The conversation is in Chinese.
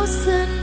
就算。